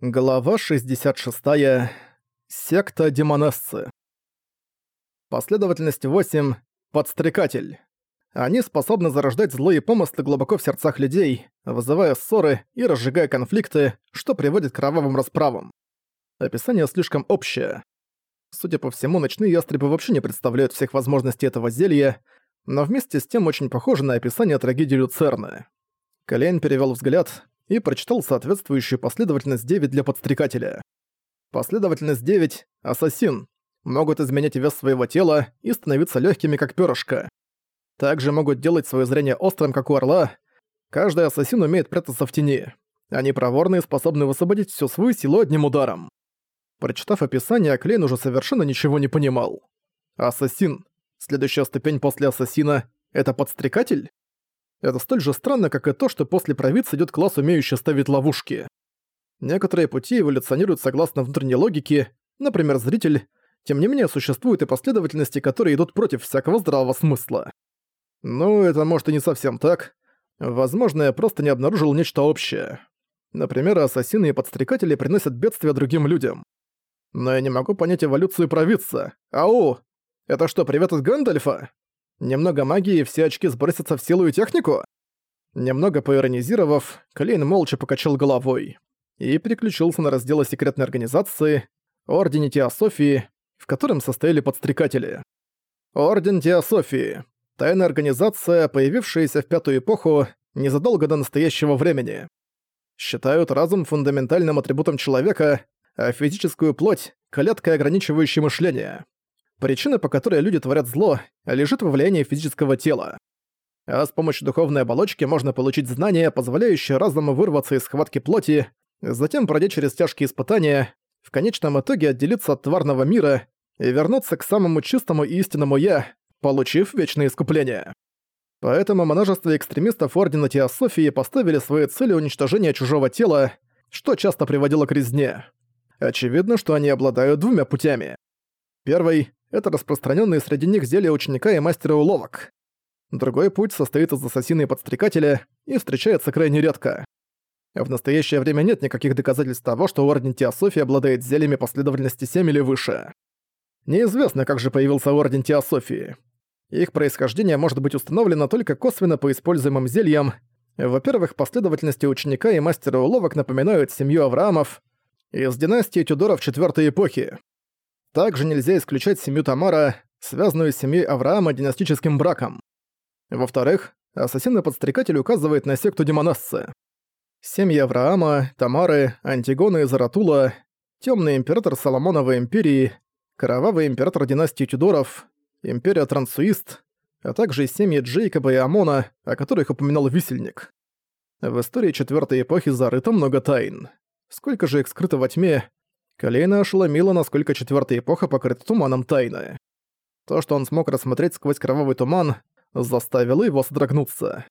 Глава 66. Секта Демонессы. Последовательность 8. Подстрекатель. Они способны зарождать злые помыслы глубоко в сердцах людей, вызывая ссоры и разжигая конфликты, что приводит к кровавым расправам. Описание слишком общее. Судя по всему, ночные ястребы вообще не представляют всех возможностей этого зелья, но вместе с тем очень похоже на описание трагедии Люцерны. Колейн перевел взгляд, и прочитал соответствующую последовательность 9 для подстрекателя. Последовательность 9 — ассасин. Могут изменять вес своего тела и становиться легкими, как перышко. Также могут делать свое зрение острым, как у орла. Каждый ассасин умеет прятаться в тени. Они проворные и способны высвободить всю свою силу одним ударом. Прочитав описание, Клейн уже совершенно ничего не понимал. Ассасин. Следующая ступень после ассасина — это подстрекатель? Это столь же странно, как и то, что после провидца идет класс, умеющий ставить ловушки. Некоторые пути эволюционируют согласно внутренней логике, например, зритель, тем не менее существуют и последовательности, которые идут против всякого здравого смысла. Ну, это может и не совсем так. Возможно, я просто не обнаружил нечто общее. Например, ассасины и подстрекатели приносят бедствия другим людям. Но я не могу понять эволюцию провидца. Ау! Это что, привет от Гэндальфа? Немного магии, и все очки сбросятся в силу и технику? Немного поиронизировав, Клейн молча покачал головой и переключился на раздел секретной организации Ордене Теософии, в котором состояли подстрекатели. Орден Теософии. Тайная организация, появившаяся в пятую эпоху незадолго до настоящего времени. Считают разум фундаментальным атрибутом человека, а физическую плоть — клеткой, ограничивающей мышление. Причина, по которой люди творят зло, лежит во влиянии физического тела. А с помощью духовной оболочки можно получить знания, позволяющие разуму вырваться из схватки плоти, затем пройдя через тяжкие испытания, в конечном итоге отделиться от тварного мира и вернуться к самому чистому и истинному «я», получив вечное искупление. Поэтому множество экстремистов Ордена Теософии поставили своей целью уничтожение чужого тела, что часто приводило к резне. Очевидно, что они обладают двумя путями. Первый это распространенные среди них зелья ученика и мастера уловок. Другой путь состоит из ассасина и подстрекателя и встречается крайне редко. В настоящее время нет никаких доказательств того, что Орден Теософии обладает зельями последовательности 7 или выше. Неизвестно, как же появился Орден Теософии. Их происхождение может быть установлено только косвенно по используемым зельям. Во-первых, последовательности ученика и мастера уловок напоминают семью Авраамов из династии Тюдоров четвертой эпохи. Также нельзя исключать семью Тамара, связанную с семьей Авраама династическим браком. Во-вторых, ассасин и подстрекатель указывает на секту Демонассы. Семьи Авраама, Тамары, Антигона и Заратула, Темный император Соломоновой империи, Кровавый император династии Тюдоров, Империя Трансуист, а также семьи Джейкоба и Амона, о которых упоминал Висельник. В истории четвертой эпохи зарыто много тайн. Сколько же их скрыто во тьме, Колейна ошеломила, насколько четвертая эпоха покрыта туманом тайны. То, что он смог рассмотреть сквозь кровавый туман, заставило его содрогнуться.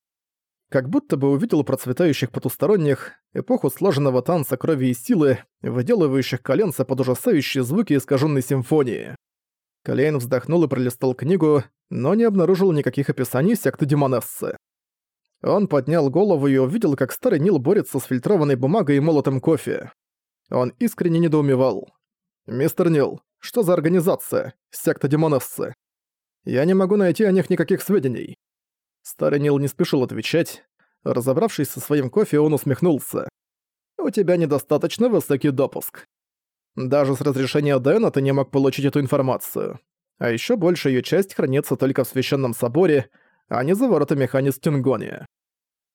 Как будто бы увидел процветающих потусторонних, эпоху сложенного танца крови и силы, выделывающих коленца под ужасающие звуки искаженной симфонии. Колейн вздохнул и пролистал книгу, но не обнаружил никаких описаний секты Демонессы. Он поднял голову и увидел, как старый Нил борется с фильтрованной бумагой и молотом кофе. Он искренне недоумевал. «Мистер Нил, что за организация? Секта Демонессы?» «Я не могу найти о них никаких сведений». Старый Нил не спешил отвечать. Разобравшись со своим кофе, он усмехнулся. «У тебя недостаточно высокий допуск. Даже с разрешения Дэна ты не мог получить эту информацию. А еще больше ее часть хранится только в Священном Соборе, а не за воротами Ханис Тингони.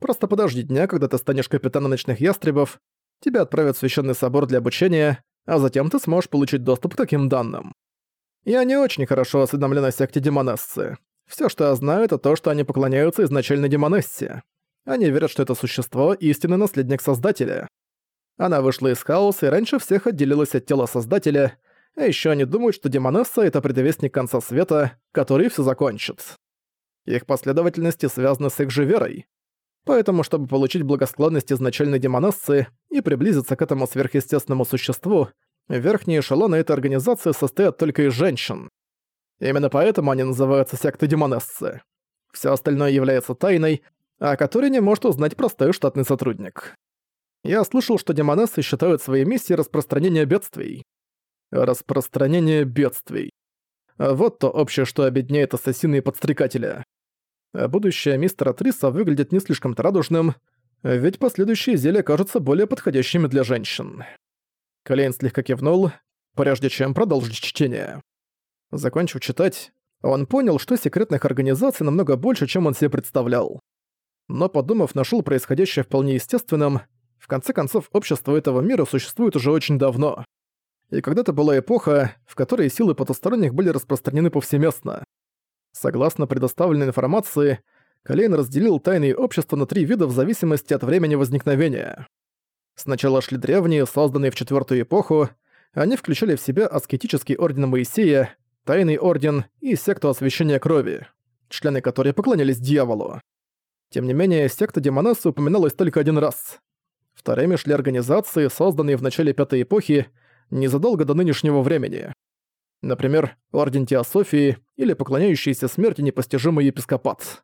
Просто подожди дня, когда ты станешь капитаном ночных ястребов, тебя отправят в священный собор для обучения, а затем ты сможешь получить доступ к таким данным. Я не очень хорошо осведомлен о секте Демонессы. Всё, что я знаю, это то, что они поклоняются изначально Демонессе. Они верят, что это существо — истинный наследник Создателя. Она вышла из хаоса и раньше всех отделилась от тела Создателя, а ещё они думают, что Демонесса — это предвестник конца света, который всё закончит. Их последовательности связаны с их же верой. Поэтому, чтобы получить благосклонность изначальной демонессы и приблизиться к этому сверхъестественному существу, верхние эшелоны этой организации состоят только из женщин. Именно поэтому они называются сектой демонессы. Все остальное является тайной, о которой не может узнать простой штатный сотрудник. Я слышал, что демонессы считают своей миссией распространение бедствий. Распространение бедствий. Вот то общее, что объединяет ассасины и подстрекателя. А будущее мистера Триса выглядит не слишком-то радужным, ведь последующие зелья кажутся более подходящими для женщин. Колейн слегка кивнул, прежде чем продолжить чтение. Закончив читать, он понял, что секретных организаций намного больше, чем он себе представлял. Но подумав, нашел происходящее вполне естественным. В конце концов, общество этого мира существует уже очень давно. И когда-то была эпоха, в которой силы потусторонних были распространены повсеместно. Согласно предоставленной информации, Калейн разделил тайные общества на три вида в зависимости от времени возникновения. Сначала шли древние, созданные в четвертую эпоху, они включали в себя аскетический орден Моисея, тайный орден и секту освящения крови, члены которой поклонялись дьяволу. Тем не менее, секта Демонессы упоминалась только один раз. Вторыми шли организации, созданные в начале Пятой эпохи, незадолго до нынешнего времени. Например, Орден Теософии или поклоняющийся смерти непостижимый епископат.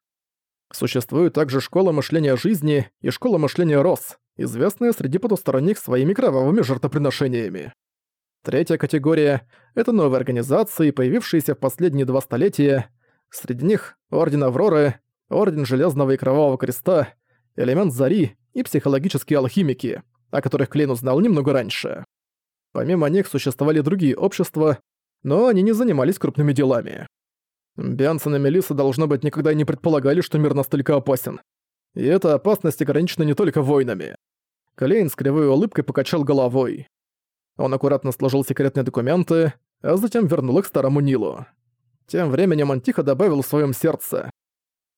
Существует также школа мышления жизни и школа мышления Рос, известная среди потусторонних своими кровавыми жертвоприношениями. Третья категория — это новые организации, появившиеся в последние два столетия. Среди них Орден Авроры, Орден Железного и Кровавого Креста, Элемент Зари и психологические алхимики, о которых Клейн узнал немного раньше. Помимо них существовали другие общества, но они не занимались крупными делами. Бянсон и Мелисса, должно быть, никогда не предполагали, что мир настолько опасен. И эта опасность ограничена не только войнами. Клейн с кривой улыбкой покачал головой. Он аккуратно сложил секретные документы, а затем вернул их старому Нилу. Тем временем он тихо добавил в своем сердце.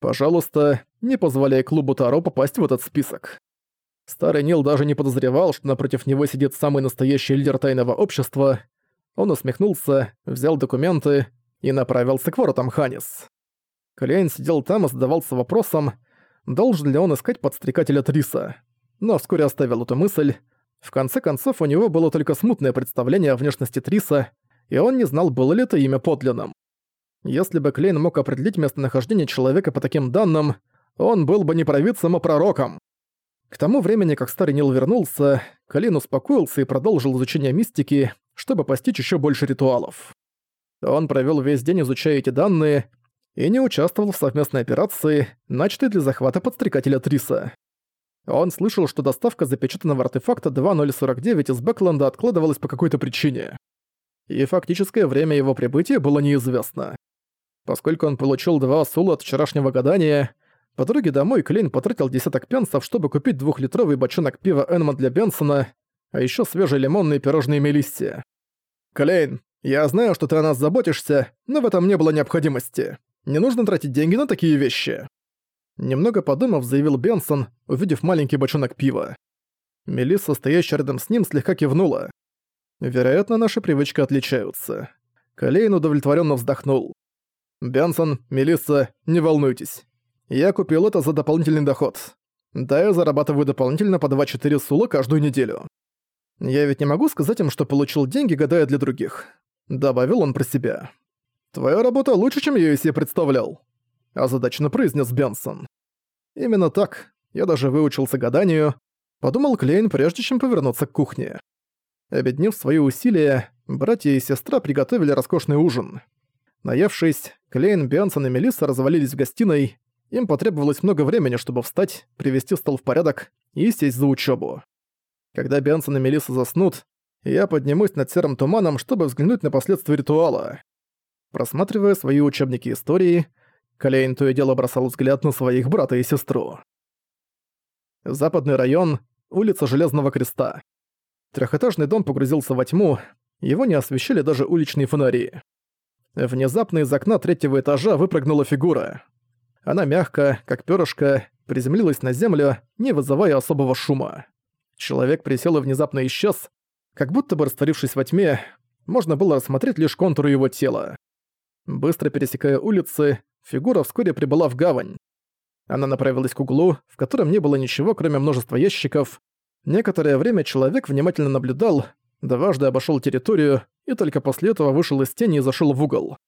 «Пожалуйста, не позволяй клубу Таро попасть в этот список». Старый Нил даже не подозревал, что напротив него сидит самый настоящий лидер тайного общества. Он усмехнулся, взял документы и направился к воротам Ханис. Клейн сидел там и задавался вопросом, должен ли он искать подстрекателя Триса. Но вскоре оставил эту мысль. В конце концов, у него было только смутное представление о внешности Триса, и он не знал, было ли это имя подлинным. Если бы Клейн мог определить местонахождение человека по таким данным, он был бы не провидцем, а пророком. К тому времени, как старый Нил вернулся, Калин успокоился и продолжил изучение мистики, чтобы постичь еще больше ритуалов. Он провел весь день, изучая эти данные, и не участвовал в совместной операции, начатой для захвата подстрекателя Триса. Он слышал, что доставка запечатанного артефакта 2049 из Бэкленда откладывалась по какой-то причине. И фактическое время его прибытия было неизвестно. Поскольку он получил два сула от вчерашнего гадания, по дороге домой Клейн потратил десяток пенсов, чтобы купить двухлитровый бочонок пива Энма для Бенсона, а еще свежие лимонные пирожные Мелисси. «Клейн, я знаю, что ты о нас заботишься, но в этом не было необходимости. Не нужно тратить деньги на такие вещи». Немного подумав, заявил Бенсон, увидев маленький бочонок пива. Мелисса, стоящая рядом с ним, слегка кивнула. Вероятно, наши привычки отличаются. Клейн удовлетворенно вздохнул. «Бенсон, Мелисса, не волнуйтесь. Я купил это за дополнительный доход. Да, я зарабатываю дополнительно по 2-4 сула каждую неделю. Я ведь не могу сказать им, что получил деньги, гадая для других. Добавил он про себя. Твоя работа лучше, чем я себе представлял. Озадаченно произнес Бенсон. Именно так. Я даже выучился гаданию. Подумал Клейн, прежде чем повернуться к кухне. Обеднив свои усилия, братья и сестра приготовили роскошный ужин. Наевшись, Клейн, Бенсон и Мелисса развалились в гостиной, им потребовалось много времени, чтобы встать, привести стол в порядок и сесть за учебу. Когда Бенсон и Мелисса заснут, я поднимусь над серым туманом, чтобы взглянуть на последствия ритуала. Просматривая свои учебники истории, Калейн то и дело бросал взгляд на своих брата и сестру. Западный район, улица Железного Креста. Трехэтажный дом погрузился во тьму, его не освещали даже уличные фонари. Внезапно из окна третьего этажа выпрыгнула фигура. Она мягко, как перышко, приземлилась на землю, не вызывая особого шума. Человек присел и внезапно исчез, как будто бы растворившись во тьме, можно было рассмотреть лишь контуры его тела. Быстро пересекая улицы, фигура вскоре прибыла в гавань. Она направилась к углу, в котором не было ничего, кроме множества ящиков. Некоторое время человек внимательно наблюдал, дважды обошел территорию и только после этого вышел из тени и зашел в угол.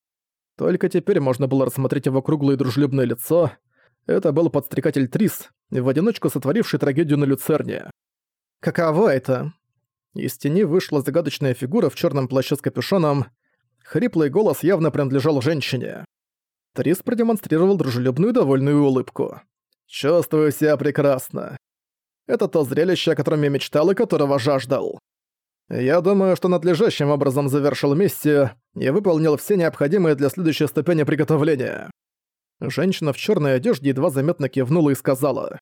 Только теперь можно было рассмотреть его круглое дружелюбное лицо. Это был подстрекатель Трис, в одиночку сотворивший трагедию на Люцерне. Каково это? Из тени вышла загадочная фигура в черном плаще с капюшоном. Хриплый голос явно принадлежал женщине. Трис продемонстрировал дружелюбную довольную улыбку. «Чувствую себя прекрасно. Это то зрелище, о котором я мечтал и которого жаждал. Я думаю, что надлежащим образом завершил миссию и выполнил все необходимые для следующей ступени приготовления». Женщина в черной одежде едва заметно кивнула и сказала.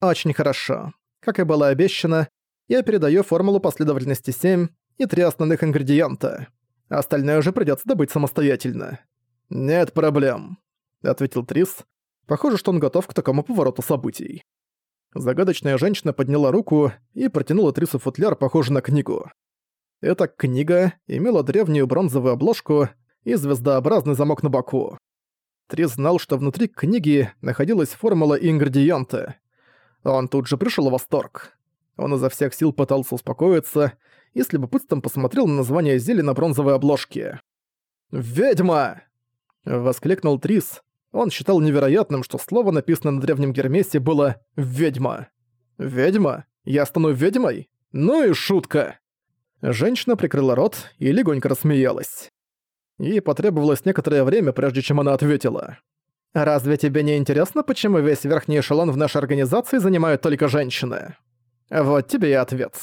«Очень хорошо. Как и было обещано, я передаю формулу последовательности 7 и три основных ингредиента. Остальное уже придётся добыть самостоятельно. «Нет проблем», — ответил Трис. Похоже, что он готов к такому повороту событий. Загадочная женщина подняла руку и протянула Трису футляр, похожий на книгу. Эта книга имела древнюю бронзовую обложку и звездообразный замок на боку. Трис знал, что внутри книги находилась формула и ингредиенты. Он тут же пришел в восторг. Он изо всех сил пытался успокоиться и с любопытством посмотрел на название зелья на бронзовой обложке. «Ведьма!» — воскликнул Трис. Он считал невероятным, что слово, написанное на древнем Гермесе, было «ведьма». «Ведьма? Я стану ведьмой? Ну и шутка!» Женщина прикрыла рот и легонько рассмеялась. Ей потребовалось некоторое время, прежде чем она ответила. «Разве тебе не интересно, почему весь верхний эшелон в нашей организации занимают только женщины?» Вот тебе и ответ.